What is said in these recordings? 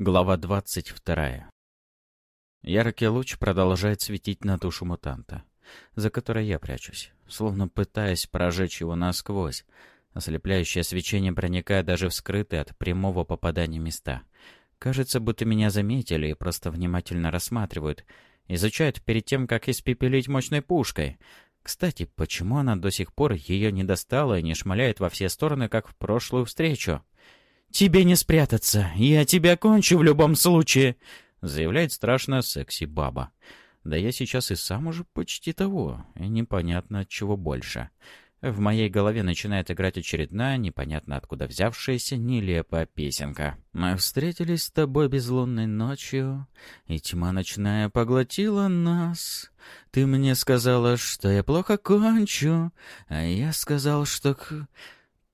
Глава двадцать вторая. Яркий луч продолжает светить на душу мутанта, за которой я прячусь, словно пытаясь прожечь его насквозь. Ослепляющее свечение проникает даже в скрытые от прямого попадания места. Кажется, будто меня заметили и просто внимательно рассматривают. Изучают перед тем, как испепелить мощной пушкой. Кстати, почему она до сих пор ее не достала и не шмаляет во все стороны, как в прошлую встречу? «Тебе не спрятаться, я тебя кончу в любом случае», — заявляет страшная секси-баба. Да я сейчас и сам уже почти того, и непонятно от чего больше. В моей голове начинает играть очередная, непонятно откуда взявшаяся, нелепая песенка. «Мы встретились с тобой безлунной ночью, и тьма ночная поглотила нас. Ты мне сказала, что я плохо кончу, а я сказал, что...»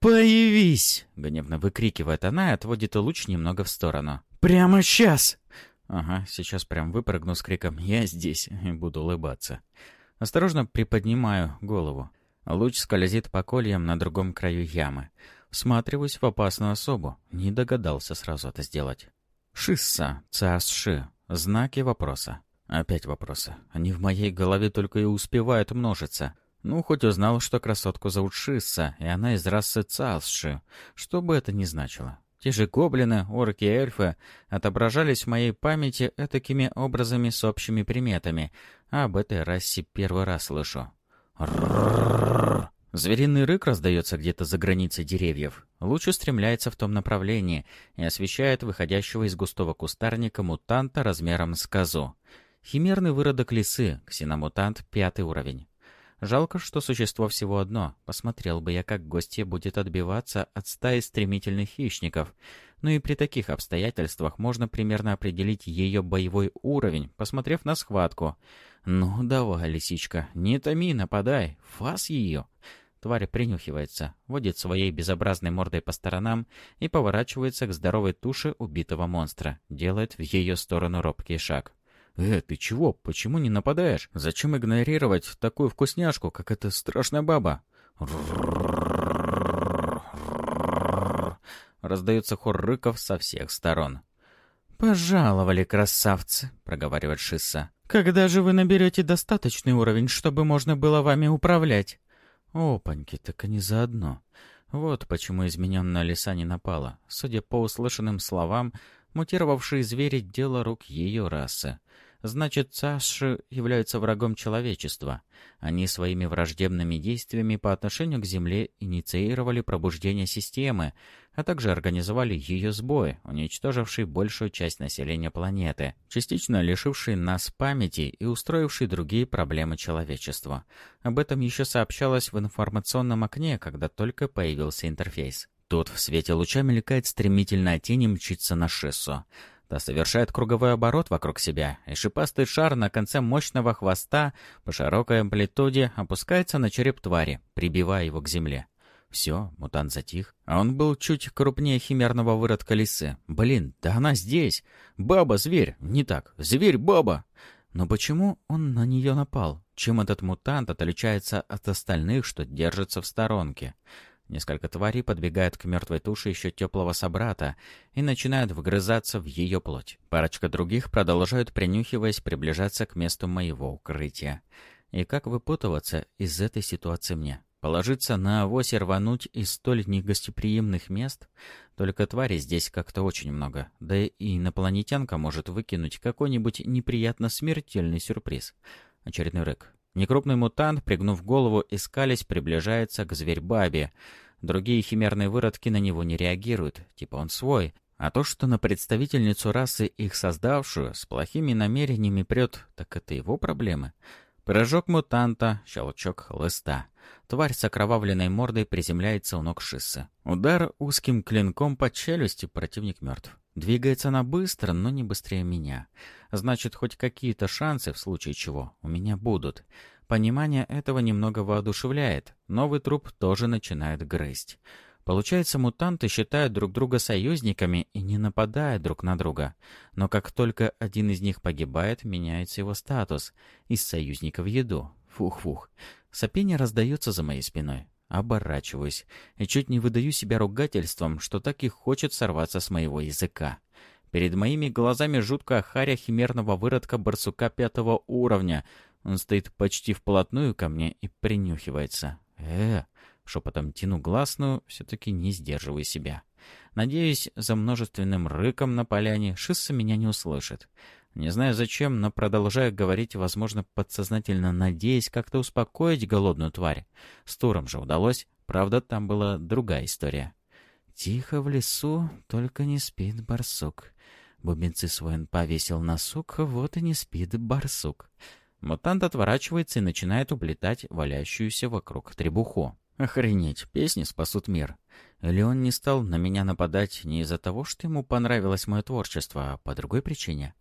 «Появись!» — гневно выкрикивает она и отводит луч немного в сторону. «Прямо сейчас!» Ага, сейчас прям выпрыгну с криком «Я здесь!» и буду улыбаться. Осторожно приподнимаю голову. Луч скользит по кольям на другом краю ямы. Всматриваюсь в опасную особу. Не догадался сразу это сделать. Шисса, ЦАСШи. Знаки вопроса. Опять вопросы. Они в моей голове только и успевают множиться. Ну, хоть узнал, что красотку зовут Шисса, и она из расы Цалсши, что бы это ни значило. Те же гоблины, орки и эльфы отображались в моей памяти этакими образами с общими приметами, а об этой расе первый раз слышу. Звериный рык раздается где-то за границей деревьев. Луч устремляется в том направлении и освещает выходящего из густого кустарника мутанта размером с козу. Химерный выродок лисы, ксеномутант, пятый уровень. Жалко, что существо всего одно. Посмотрел бы я, как гостья будет отбиваться от стаи стремительных хищников. Ну и при таких обстоятельствах можно примерно определить ее боевой уровень, посмотрев на схватку. «Ну, давай, лисичка, не томи, нападай, фас ее!» Тварь принюхивается, водит своей безобразной мордой по сторонам и поворачивается к здоровой туше убитого монстра, делает в ее сторону робкий шаг. «Э, ты чего? Почему не нападаешь? Зачем игнорировать такую вкусняшку, как эта страшная баба?» Раздается хор рыков со всех сторон. «Пожаловали, красавцы!» — проговаривает Шисса. «Когда же вы наберете достаточный уровень, чтобы можно было вами управлять?» «Опаньки, так они заодно. Вот почему измененная лиса не напала. Судя по услышанным словам, мутировавшие звери — дело рук ее расы. Значит, Цаши являются врагом человечества. Они своими враждебными действиями по отношению к Земле инициировали пробуждение системы, а также организовали ее сбой, уничтоживший большую часть населения планеты, частично лишивший нас памяти и устроивший другие проблемы человечества. Об этом еще сообщалось в информационном окне, когда только появился интерфейс. Тут в свете луча мелькает стремительная тень и мчится на шессу. Та совершает круговой оборот вокруг себя, и шипастый шар на конце мощного хвоста по широкой амплитуде опускается на череп твари, прибивая его к земле. Все, мутант затих. А он был чуть крупнее химерного выродка лисы. Блин, да она здесь! Баба, зверь! Не так, зверь-баба! Но почему он на нее напал? Чем этот мутант отличается от остальных, что держится в сторонке? Несколько тварей подбегают к мертвой туше еще теплого собрата и начинают вгрызаться в ее плоть. Парочка других продолжают, принюхиваясь, приближаться к месту моего укрытия. И как выпутываться из этой ситуации мне? Положиться на авось и рвануть из столь негостеприимных мест? Только тварей здесь как-то очень много. Да и инопланетянка может выкинуть какой-нибудь неприятно смертельный сюрприз. Очередной рык. Некрупный мутант, пригнув голову, искались, приближается к зверь-бабе. Другие химерные выродки на него не реагируют, типа он свой. А то, что на представительницу расы, их создавшую, с плохими намерениями прет, так это его проблемы. Прыжок мутанта, щелчок хлыста. Тварь с окровавленной мордой приземляется у ног Шиссы. Удар узким клинком по челюсти, противник мертв. Двигается она быстро, но не быстрее меня. Значит, хоть какие-то шансы, в случае чего, у меня будут. Понимание этого немного воодушевляет. Новый труп тоже начинает грызть. Получается, мутанты считают друг друга союзниками и не нападают друг на друга. Но как только один из них погибает, меняется его статус. Из союзника в еду. Фух-фух. Сопение раздается за моей спиной. Оборачиваюсь и чуть не выдаю себя ругательством, что так и хочет сорваться с моего языка. Перед моими глазами жуткая харя химерного выродка барсука пятого уровня. Он стоит почти вплотную ко мне и принюхивается. э Шепотом тяну гласную, все-таки не сдерживаю себя. Надеюсь, за множественным рыком на поляне Шисса меня не услышит. Не знаю зачем, но продолжаю говорить, возможно, подсознательно надеясь как-то успокоить голодную тварь. С Туром же удалось, правда, там была другая история. Тихо в лесу, только не спит барсук. Бубенцы свой он повесил на сук, вот и не спит барсук. Мутант отворачивается и начинает уплетать валяющуюся вокруг требуху. Охренеть, песни спасут мир. Или он не стал на меня нападать не из-за того, что ему понравилось мое творчество, а по другой причине.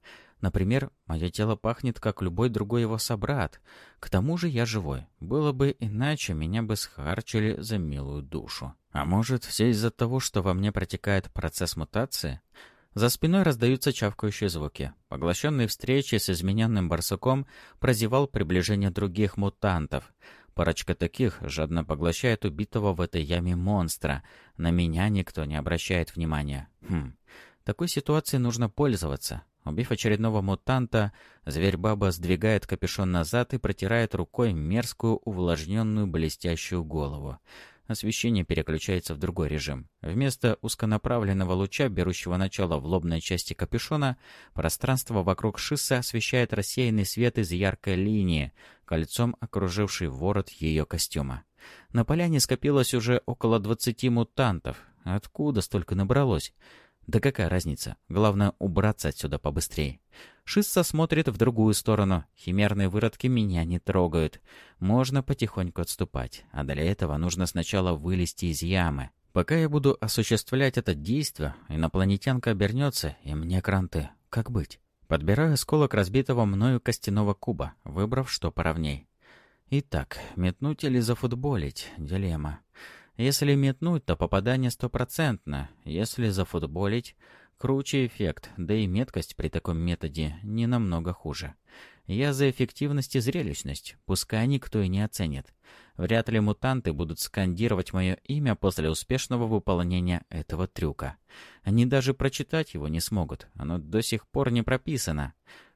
Например, мое тело пахнет, как любой другой его собрат. К тому же я живой. Было бы иначе, меня бы схарчили за милую душу. А может, все из-за того, что во мне протекает процесс мутации? За спиной раздаются чавкающие звуки. Поглощенный встречей с измененным барсуком прозевал приближение других мутантов — Парочка таких жадно поглощает убитого в этой яме монстра. На меня никто не обращает внимания. Хм, такой ситуацией нужно пользоваться. Убив очередного мутанта, зверь-баба сдвигает капюшон назад и протирает рукой мерзкую увлажненную блестящую голову освещение переключается в другой режим. Вместо узконаправленного луча, берущего начало в лобной части капюшона, пространство вокруг шисса освещает рассеянный свет из яркой линии, кольцом окруживший ворот ее костюма. На поляне скопилось уже около двадцати мутантов. Откуда столько набралось? Да какая разница? Главное, убраться отсюда побыстрее. Шисса смотрит в другую сторону. Химерные выродки меня не трогают. Можно потихоньку отступать. А для этого нужно сначала вылезти из ямы. Пока я буду осуществлять это действие, инопланетянка обернется, и мне кранты. Как быть? Подбираю осколок разбитого мною костяного куба, выбрав, что поровней. Итак, метнуть или зафутболить? Дилемма. Если метнуть, то попадание стопроцентно. Если зафутболить, круче эффект, да и меткость при таком методе не намного хуже. Я за эффективность и зрелищность, пускай никто и не оценит. Вряд ли мутанты будут скандировать мое имя после успешного выполнения этого трюка. Они даже прочитать его не смогут, оно до сих пор не прописано.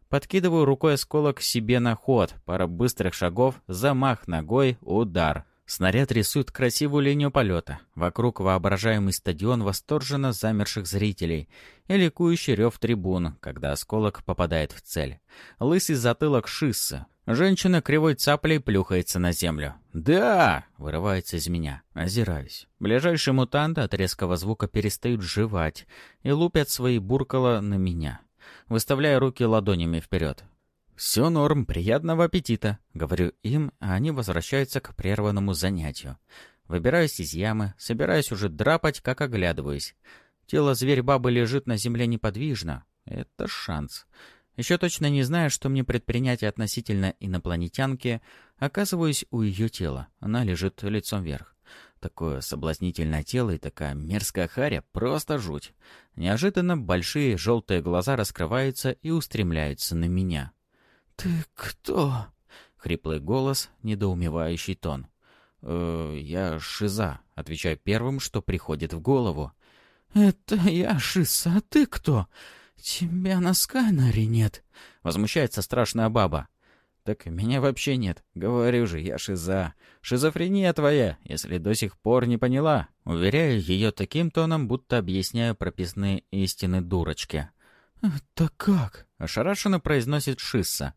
Подкидываю рукой осколок себе на ход, пара быстрых шагов, замах ногой, удар — Снаряд рисует красивую линию полета. Вокруг воображаемый стадион восторженно замерших зрителей и ликующий рев трибун, когда осколок попадает в цель. Лысый затылок шисса. Женщина кривой цаплей плюхается на землю. «Да!» — вырывается из меня. Озираюсь. Ближайшие мутанты от резкого звука перестают жевать и лупят свои буркала на меня. Выставляя руки ладонями вперед. «Все норм, приятного аппетита», — говорю им, а они возвращаются к прерванному занятию. Выбираюсь из ямы, собираюсь уже драпать, как оглядываюсь. Тело зверь-бабы лежит на земле неподвижно. Это шанс. Еще точно не зная, что мне предпринять относительно инопланетянки, оказываюсь у ее тела. Она лежит лицом вверх. Такое соблазнительное тело и такая мерзкая харя — просто жуть. Неожиданно большие желтые глаза раскрываются и устремляются на меня. «Ты кто?» — хриплый голос, недоумевающий тон. «Э, «Я Шиза», — отвечаю первым, что приходит в голову. «Это я, Шиза, а ты кто? Тебя на сканере нет?» — возмущается страшная баба. «Так меня вообще нет. Говорю же, я Шиза. Шизофрения твоя, если до сих пор не поняла». Уверяю ее таким тоном, будто объясняю прописные истины дурочки. «Это как?» — ошарашенно произносит Шисса.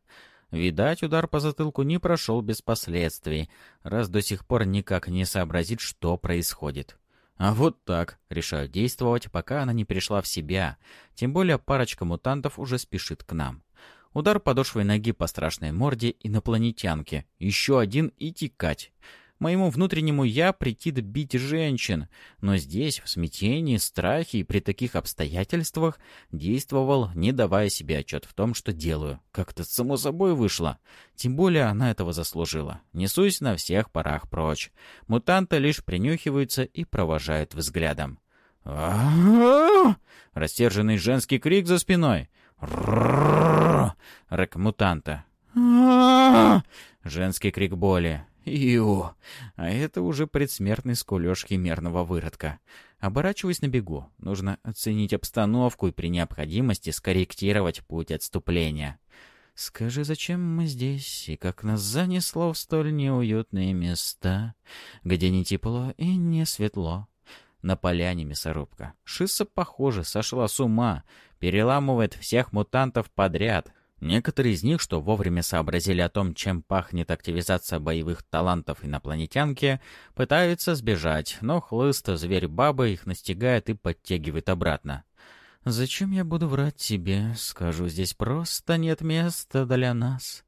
Видать, удар по затылку не прошел без последствий, раз до сих пор никак не сообразит, что происходит. А вот так. Решаю действовать, пока она не пришла в себя. Тем более парочка мутантов уже спешит к нам. Удар подошвой ноги по страшной морде инопланетянки. Еще один и текать. Моему внутреннему «я» прикид бить женщин, но здесь, в смятении, страхе и при таких обстоятельствах действовал, не давая себе отчет в том, что делаю. Как-то само собой вышло. Тем более она этого заслужила. Несусь на всех парах прочь. Мутанты лишь принюхиваются и провожают взглядом. Растерженный женский крик за спиной. Рэк мутанта. Женский крик боли. Ю, а это уже предсмертный скулёж химерного выродка. Оборачиваюсь на бегу. Нужно оценить обстановку и при необходимости скорректировать путь отступления. Скажи, зачем мы здесь, и как нас занесло в столь неуютные места, где не тепло и не светло? На поляне мясорубка. Шисса, похоже, сошла с ума, переламывает всех мутантов подряд, Некоторые из них, что вовремя сообразили о том, чем пахнет активизация боевых талантов инопланетянки, пытаются сбежать, но хлыст зверь-баба их настигает и подтягивает обратно. «Зачем я буду врать тебе? Скажу, здесь просто нет места для нас».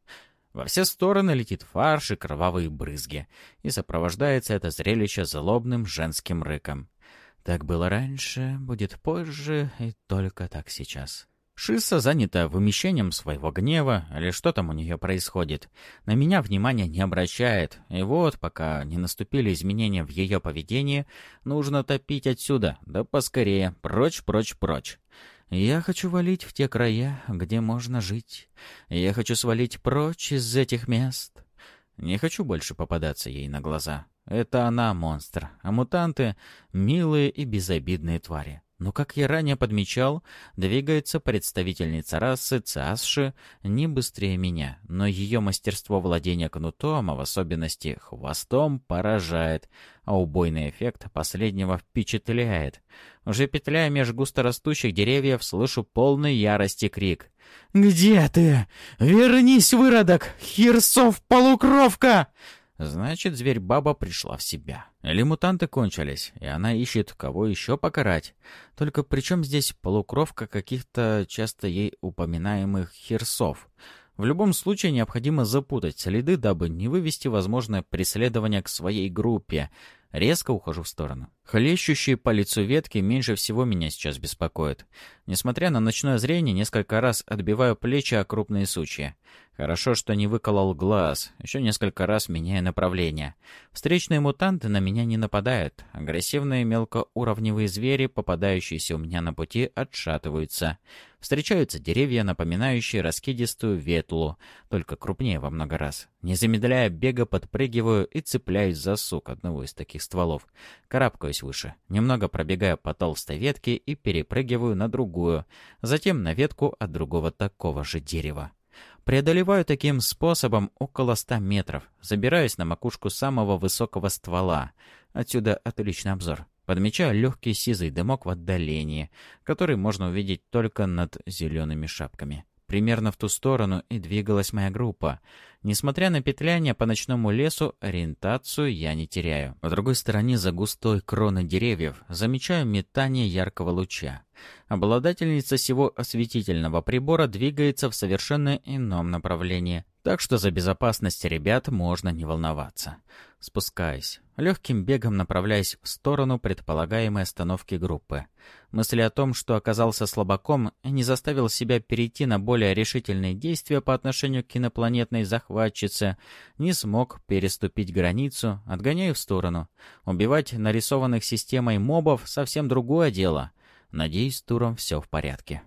Во все стороны летит фарш и кровавые брызги, и сопровождается это зрелище злобным женским рыком. Так было раньше, будет позже, и только так сейчас. Шисса занята вымещением своего гнева, или что там у нее происходит. На меня внимания не обращает, и вот, пока не наступили изменения в ее поведении, нужно топить отсюда, да поскорее, прочь, прочь, прочь. Я хочу валить в те края, где можно жить. Я хочу свалить прочь из этих мест. Не хочу больше попадаться ей на глаза. Это она монстр, а мутанты — милые и безобидные твари. Но, как я ранее подмечал, двигается представительница расы Цасши не быстрее меня, но ее мастерство владения кнутом, а в особенности хвостом, поражает, а убойный эффект последнего впечатляет. Уже петляя меж густорастущих деревьев, слышу полный ярости крик. «Где ты? Вернись, выродок! Хирсов-полукровка!» Значит, зверь-баба пришла в себя. Или мутанты кончились, и она ищет, кого еще покарать. Только при чем здесь полукровка каких-то часто ей упоминаемых херсов? В любом случае необходимо запутать следы, дабы не вывести возможное преследование к своей группе. Резко ухожу в сторону. Хлещущие по лицу ветки меньше всего меня сейчас беспокоят. Несмотря на ночное зрение, несколько раз отбиваю плечи о крупные сучья. Хорошо, что не выколол глаз, еще несколько раз меняя направление. Встречные мутанты на меня не нападают. Агрессивные мелкоуровневые звери, попадающиеся у меня на пути, отшатываются. Встречаются деревья, напоминающие раскидистую ветлу, только крупнее во много раз. Не замедляя бега, подпрыгиваю и цепляюсь за сук одного из таких стволов. Карабкаюсь выше, немного пробегаю по толстой ветке и перепрыгиваю на другую, затем на ветку от другого такого же дерева. Преодолеваю таким способом около ста метров, забираюсь на макушку самого высокого ствола. Отсюда отличный обзор. Подмечаю легкий сизый дымок в отдалении, который можно увидеть только над зелеными шапками. Примерно в ту сторону и двигалась моя группа. Несмотря на петляние по ночному лесу, ориентацию я не теряю. В другой стороне, за густой кроной деревьев, замечаю метание яркого луча. Обладательница всего осветительного прибора двигается в совершенно ином направлении, так что за безопасность ребят можно не волноваться. Спускаюсь. Легким бегом направляясь в сторону предполагаемой остановки группы. Мысли о том, что оказался слабаком не заставил себя перейти на более решительные действия по отношению к инопланетной захватчице, не смог переступить границу, отгоняю в сторону. Убивать нарисованных системой мобов — совсем другое дело — Надеюсь, с Туром все в порядке.